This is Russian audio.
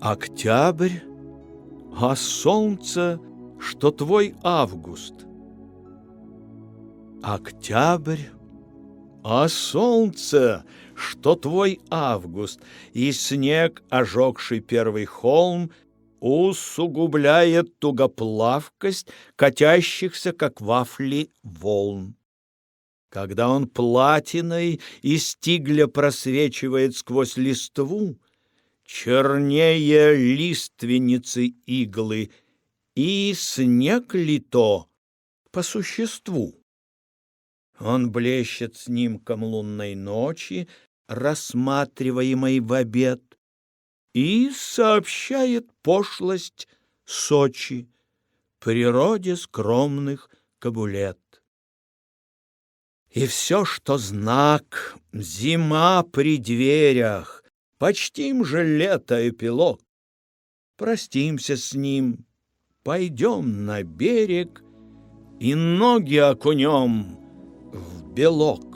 Октябрь, а солнце, что твой август. Октябрь, а солнце, что твой август, И снег, ожегший первый холм, Усугубляет тугоплавкость Катящихся, как вафли, волн. Когда он платиной из тигля просвечивает сквозь листву, чернее лиственницы иглы, и снег ли то по существу? Он блещет снимком лунной ночи, рассматриваемой в обед, и сообщает пошлость Сочи, природе скромных кабулет. И все, что знак, зима при дверях, Почтим же лето эпилог. Простимся с ним, пойдем на берег И ноги окунем в белок.